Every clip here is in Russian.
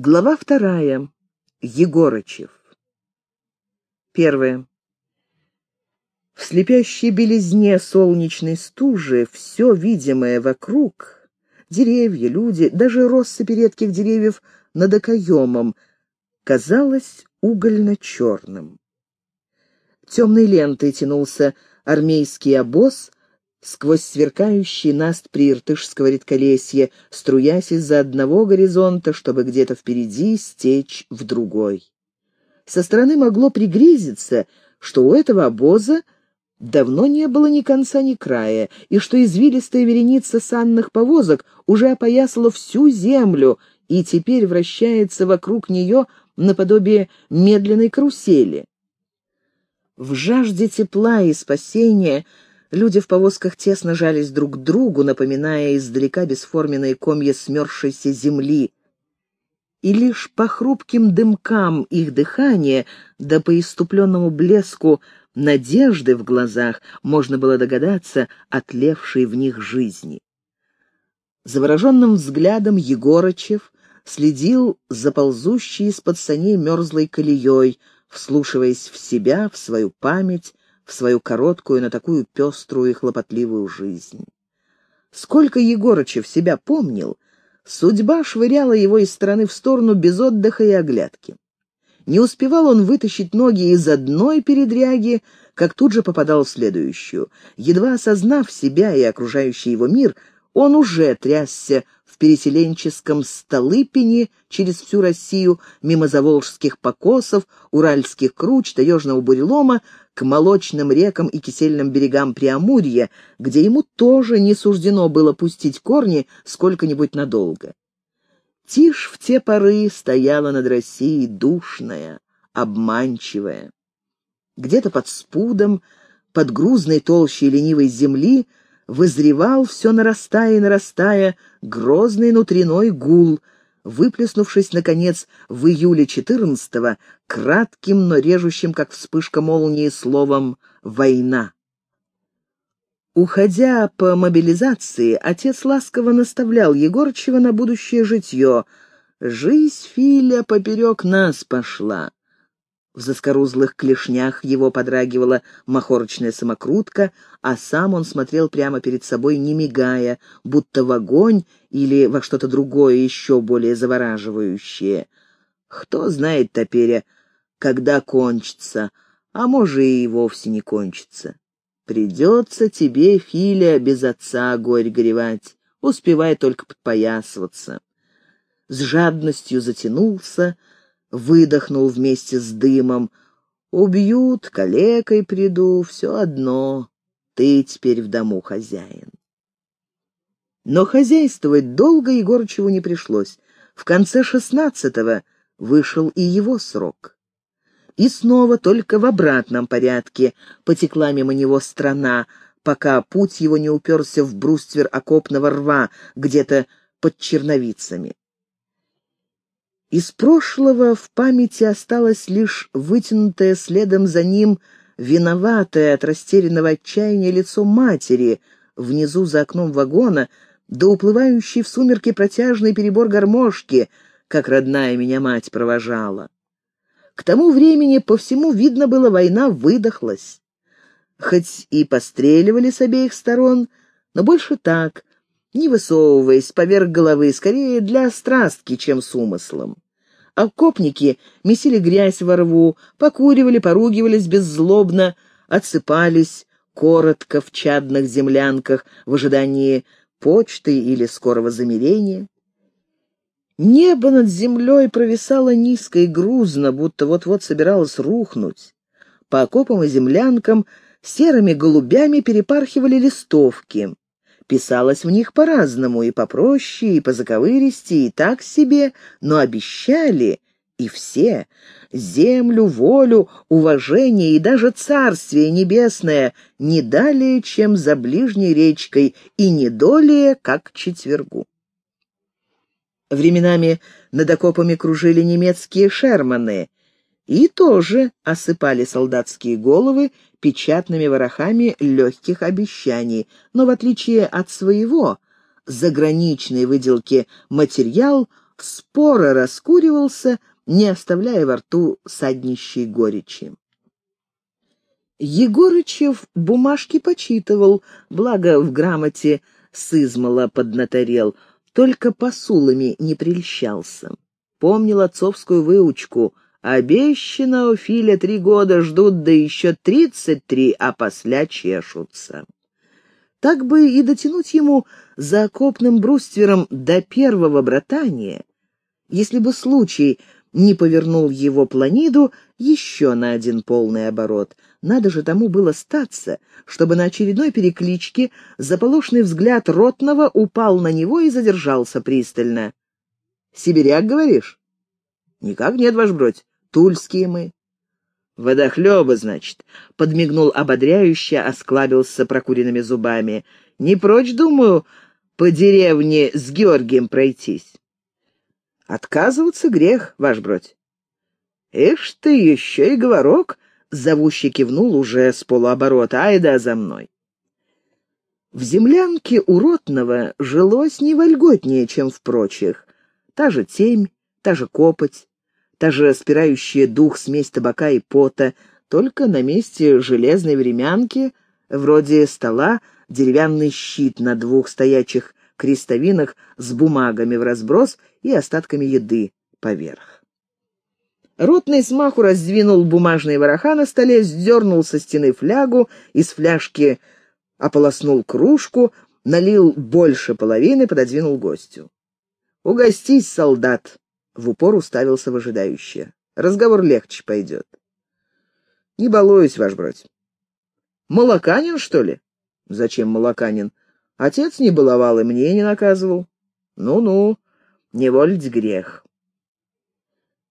Глава вторая. Егорычев. Первое. В слепящей белизне солнечной стужи все видимое вокруг — деревья, люди, даже россыпи редких деревьев над окоемом — казалось угольно-черным. Темной лентой тянулся армейский обоз сквозь сверкающий наст прииртышского редколесья, струясь из-за одного горизонта, чтобы где-то впереди стечь в другой. Со стороны могло пригрезиться, что у этого обоза давно не было ни конца, ни края, и что извилистая вереница санных повозок уже опоясала всю землю и теперь вращается вокруг нее наподобие медленной карусели. В жажде тепла и спасения Люди в повозках тесно жались друг к другу, напоминая издалека бесформенные комья смерзшейся земли. И лишь по хрупким дымкам их дыхания, да по иступленному блеску надежды в глазах можно было догадаться отлевшей в них жизни. Завороженным взглядом Егорычев следил за ползущей из-под саней мерзлой колеей, вслушиваясь в себя, в свою память, в свою короткую, но такую пеструю и хлопотливую жизнь. Сколько Егорычев себя помнил, судьба швыряла его из стороны в сторону без отдыха и оглядки. Не успевал он вытащить ноги из одной передряги, как тут же попадал в следующую. Едва осознав себя и окружающий его мир, он уже трясся переселенческом Столыпине через всю Россию, мимо заволжских покосов, уральских круч, таежного бурелома, к молочным рекам и кисельным берегам Преамурья, где ему тоже не суждено было пустить корни сколько-нибудь надолго. Тишь в те поры стояла над Россией душная, обманчивая. Где-то под спудом, под грузной толщей ленивой земли, вызревал, все нарастая и нарастая, грозный внутренной гул — выплеснувшись, наконец, в июле 14-го, кратким, но режущим, как вспышка молнии, словом «война». Уходя по мобилизации, отец ласково наставлял Егорчева на будущее житье. «Жизнь, Филя, поперек нас пошла. В заскорузлых клешнях его подрагивала махорочная самокрутка, а сам он смотрел прямо перед собой, не мигая, будто в огонь или во что-то другое, еще более завораживающее. Кто знает, Топеря, когда кончится, а может и вовсе не кончится. Придется тебе, Филя, без отца горь горевать, успевай только подпоясываться. С жадностью затянулся, выдохнул вместе с дымом. «Убьют, калекой приду, все одно. Ты теперь в дому хозяин». Но хозяйствовать долго Егорычеву не пришлось. В конце шестнадцатого вышел и его срок. И снова только в обратном порядке потекла мимо него страна, пока путь его не уперся в бруствер окопного рва где-то под черновицами. Из прошлого в памяти осталось лишь вытянутое следом за ним виноватое от растерянного отчаяния лицо матери, внизу за окном вагона, да уплывающий в сумерки протяжный перебор гармошки, как родная меня мать провожала. К тому времени по всему видно было, война выдохлась. Хоть и постреливали с обеих сторон, но больше так, не высовываясь поверх головы, скорее для страстки, чем с умыслом. Окопники месили грязь во рву, покуривали, поругивались беззлобно, отсыпались коротко в чадных землянках в ожидании почты или скорого замерения. Небо над землей провисало низко и грузно, будто вот-вот собиралось рухнуть. По окопам и землянкам серыми голубями перепархивали листовки. Писалось в них по-разному, и попроще, и позаковыристи, и так себе, но обещали, и все, землю, волю, уважение и даже царствие небесное не далее, чем за ближней речкой, и не долее, как четвергу. Временами над окопами кружили немецкие шерманы, и тоже осыпали солдатские головы печатными ворохами легких обещаний, но в отличие от своего, заграничной выделки материал споро раскуривался, не оставляя во рту саднищей горечи. Егорычев бумажки почитывал, благо в грамоте сызмала поднаторел, только посулами не прельщался. Помнил отцовскую выучку — Обещано у Филя три года ждут, да еще тридцать три, а после чешутся. Так бы и дотянуть ему за окопным бруствером до первого братания, если бы случай не повернул его планиду еще на один полный оборот. Надо же тому было статься, чтобы на очередной перекличке заполошный взгляд ротного упал на него и задержался пристально. «Сибиряк, говоришь?» «Никак нет, ваш бродь. Тульские мы. «Водохлебы, значит», — подмигнул ободряюще, осклабился прокуренными зубами. «Не прочь, думаю, по деревне с Георгием пройтись». «Отказываться грех, ваш бродь». «Ишь ты, еще и говорок», — зовущий кивнул уже с полуоборота. «Ай да за мной». В землянке у Ротного жилось не вольготнее, чем в прочих. Та же темь, та же копоть, та же спирающая дух смесь табака и пота, только на месте железной времянки, вроде стола, деревянный щит на двух стоячих крестовинах с бумагами в разброс и остатками еды поверх. Ротный смаху раздвинул бумажные вороха на столе, сдернул со стены флягу, из фляжки ополоснул кружку, налил больше половины, пододвинул гостю. «Угостись, солдат!» В упор уставился выжидающе. Разговор легче пойдет. Не балуюсь, ваш брать. Молоканин, что ли? Зачем молоканин? Отец не баловал и мне не наказывал. Ну-ну, не вольть грех.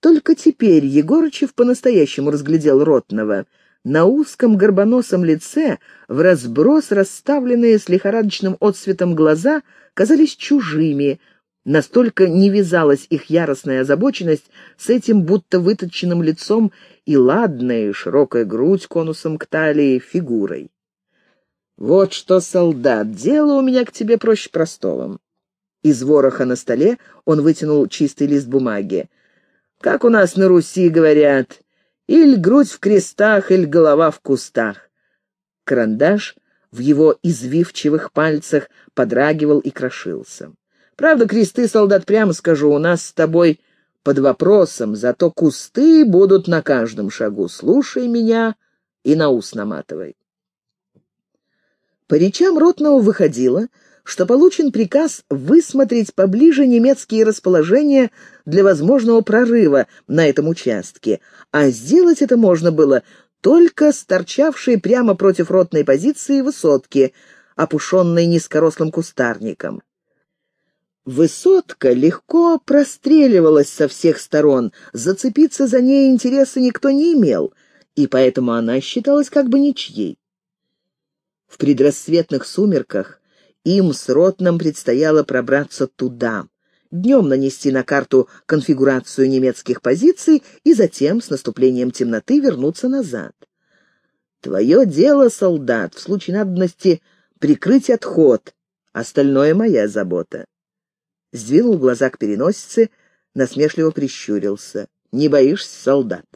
Только теперь Егорычев по-настоящему разглядел Ротного. На узком горбоносом лице, в разброс расставленные с лихорадочным отсветом глаза, казались чужими, Настолько не вязалась их яростная озабоченность с этим будто выточенным лицом и ладной, широкая грудь конусом к талии, фигурой. «Вот что, солдат, дело у меня к тебе проще простого». Из вороха на столе он вытянул чистый лист бумаги. «Как у нас на Руси говорят, иль грудь в крестах, иль голова в кустах». Карандаш в его извивчивых пальцах подрагивал и крошился. Правда, кресты, солдат, прямо скажу, у нас с тобой под вопросом, зато кусты будут на каждом шагу. Слушай меня и на ус наматывай. По речам Ротного выходило, что получен приказ высмотреть поближе немецкие расположения для возможного прорыва на этом участке, а сделать это можно было только с торчавшей прямо против ротной позиции высотки, опушенной низкорослым кустарником. Высотка легко простреливалась со всех сторон, зацепиться за ней интереса никто не имел, и поэтому она считалась как бы ничьей. В предрассветных сумерках им с Ротным предстояло пробраться туда, днем нанести на карту конфигурацию немецких позиций и затем, с наступлением темноты, вернуться назад. Твое дело, солдат, в случае надобности прикрыть отход, остальное моя забота сдвинул глаза к переносице, насмешливо прищурился. «Не боишься, солдат?»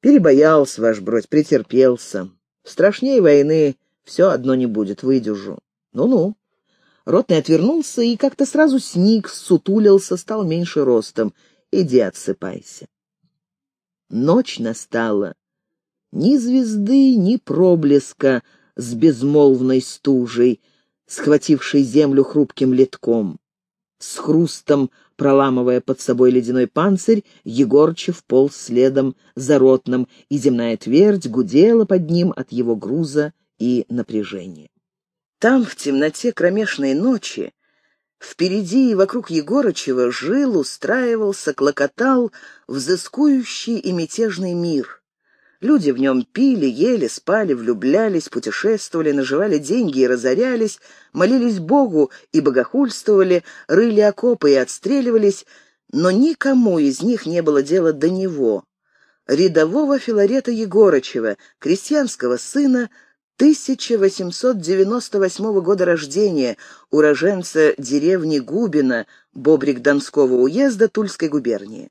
«Перебоялся, ваш бродь, претерпелся. Страшнее войны все одно не будет, выдержу. Ну-ну». Ротный отвернулся и как-то сразу сник, сутулился, стал меньше ростом. «Иди отсыпайся». Ночь настала. Ни звезды, ни проблеска с безмолвной стужей, схватившей землю хрупким литком. С хрустом, проламывая под собой ледяной панцирь, Егорчев полз следом за ротным, и земная твердь гудела под ним от его груза и напряжения. Там, в темноте кромешной ночи, впереди и вокруг Егорычева жил, устраивался, клокотал взыскующий и мятежный мир — Люди в нем пили, ели, спали, влюблялись, путешествовали, наживали деньги и разорялись, молились Богу и богохульствовали, рыли окопы и отстреливались, но никому из них не было дела до него, рядового Филарета Егорычева, крестьянского сына, 1898 года рождения, уроженца деревни Губина, Бобрик Донского уезда Тульской губернии.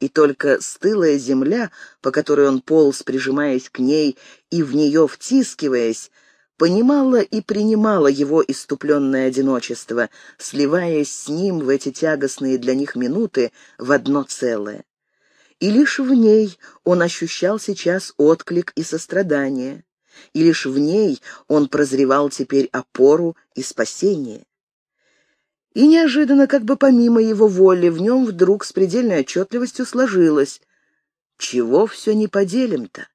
И только стылая земля, по которой он полз, прижимаясь к ней и в нее втискиваясь, понимала и принимала его иступленное одиночество, сливаясь с ним в эти тягостные для них минуты в одно целое. И лишь в ней он ощущал сейчас отклик и сострадание и лишь в ней он прозревал теперь опору и спасение. И неожиданно, как бы помимо его воли, в нем вдруг с предельной отчетливостью сложилось «Чего все не поделим-то?»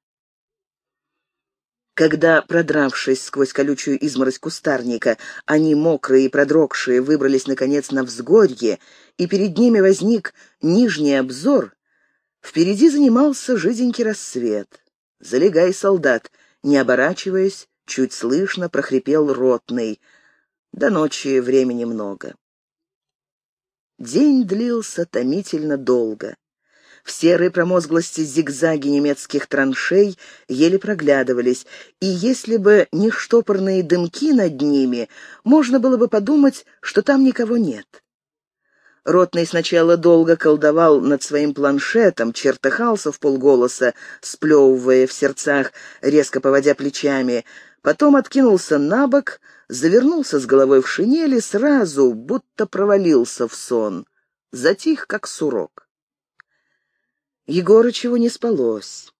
Когда, продравшись сквозь колючую изморозь кустарника, они, мокрые и продрогшие, выбрались, наконец, на взгорье, и перед ними возник нижний обзор, впереди занимался жиденький рассвет. «Залегай, солдат!» Не оборачиваясь, чуть слышно прохрипел ротный. До ночи времени много. День длился томительно долго. В серой промозглости зигзаги немецких траншей еле проглядывались, и если бы не штопорные дымки над ними, можно было бы подумать, что там никого нет. Ротный сначала долго колдовал над своим планшетом, чертыхался в полголоса, сплевывая в сердцах, резко поводя плечами, потом откинулся на бок, завернулся с головой в шинели, сразу будто провалился в сон. Затих, как сурок. Егорычеву не спалось.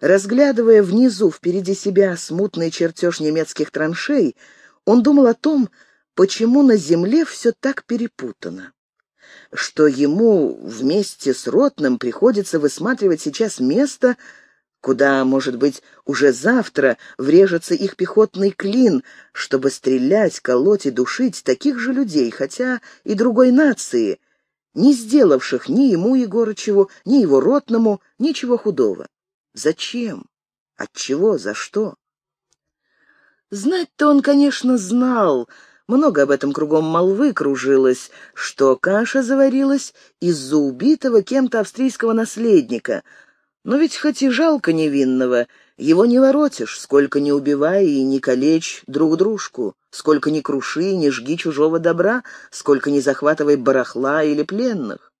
Разглядывая внизу, впереди себя, смутный чертеж немецких траншей, он думал о том, почему на земле все так перепутано что ему вместе с Ротным приходится высматривать сейчас место, куда, может быть, уже завтра врежется их пехотный клин, чтобы стрелять, колоть и душить таких же людей, хотя и другой нации, не сделавших ни ему, Егорычеву, ни его Ротному ничего худого. Зачем? Отчего? За что? Знать-то он, конечно, знал, много об этом кругом молвы кружилось, что каша заварилась из-за убитого кем-то австрийского наследника. Но ведь хоть и жалко невинного, его не воротишь, сколько не убивай и не калечь друг дружку, сколько не круши и не жги чужого добра, сколько не захватывай барахла или пленных.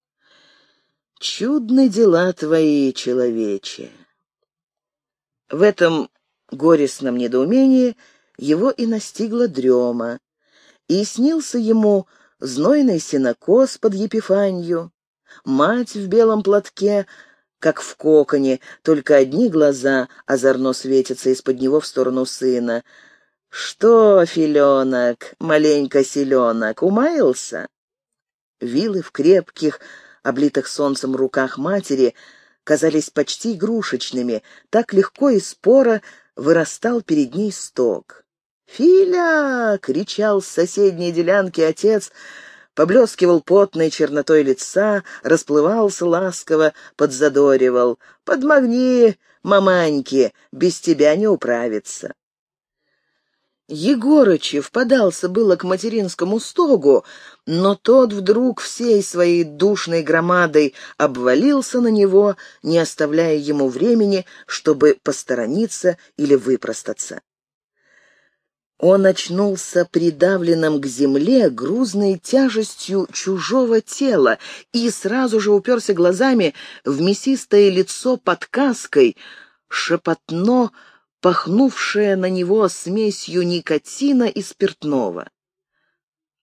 Чудны дела твои, человече. В этом горестном недоумении его и настигла дрема и снился ему знойный синокос под Епифанью, мать в белом платке, как в коконе, только одни глаза озорно светятся из-под него в сторону сына. «Что, филенок, маленько селенок, умаился?» Вилы в крепких, облитых солнцем руках матери, казались почти игрушечными, так легко и споро вырастал перед ней сток. «Филя!» — кричал с соседней делянки отец, поблескивал потной чернотой лица, расплывался ласково, подзадоривал. «Подмогни, маманьки, без тебя не управиться». Егорычев подался было к материнскому стогу, но тот вдруг всей своей душной громадой обвалился на него, не оставляя ему времени, чтобы посторониться или выпростаться. Он очнулся придавленным к земле грузной тяжестью чужого тела и сразу же уперся глазами в мясистое лицо под каской, шепотно пахнувшее на него смесью никотина и спиртного.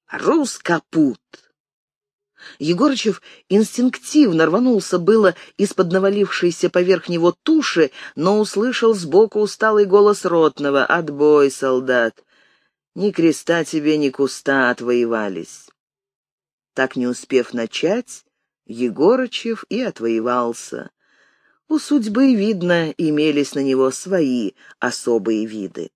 «Рус капут!» Егорычев инстинктивно рванулся было из-под навалившейся поверх него туши, но услышал сбоку усталый голос ротного «Отбой, солдат! Ни креста тебе, ни куста отвоевались. Так не успев начать, Егорычев и отвоевался. У судьбы, видно, имелись на него свои особые виды.